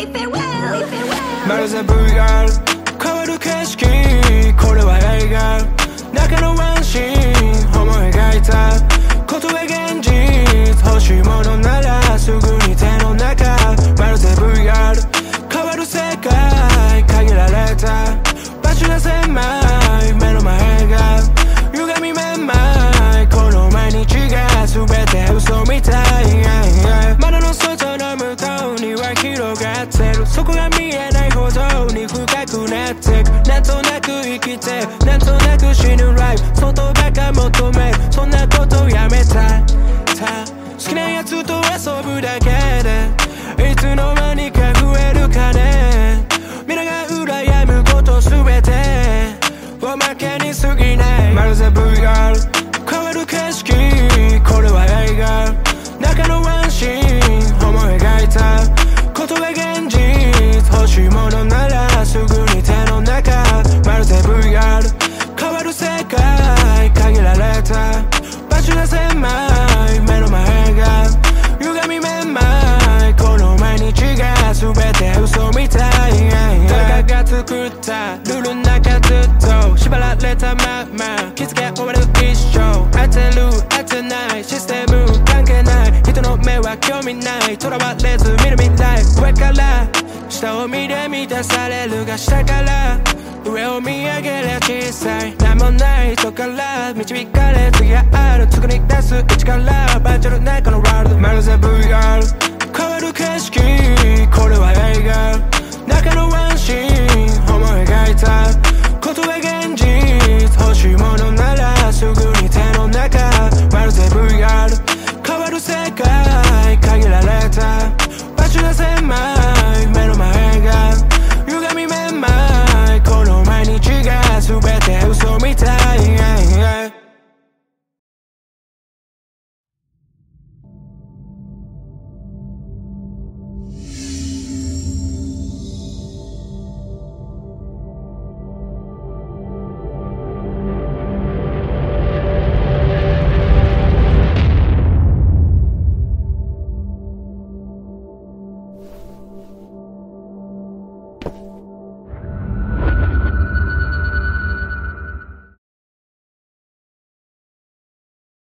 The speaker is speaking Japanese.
We farewell, we farewell まるできてなんとなく死ぬライフ。外ばか求める。そんなことやめたた好きなやつと遊ぶだけでいつの間にか増える金皆が羨むことすべて。おまけに過ぎない。まるで VR 変わる景色。これは映画。中のワン。全て嘘みたい。誰かが作った。ルールの中ずっと。縛られたまま。気づけ終わる一生。当てる当てないシステム関係ない。人の目は興味ない。囚われず見る未来上から下を見て満たされるが下から。上を見上げりゃ小さい。何もない。人から導かれ次がある。作り出す。力バーチャルなこの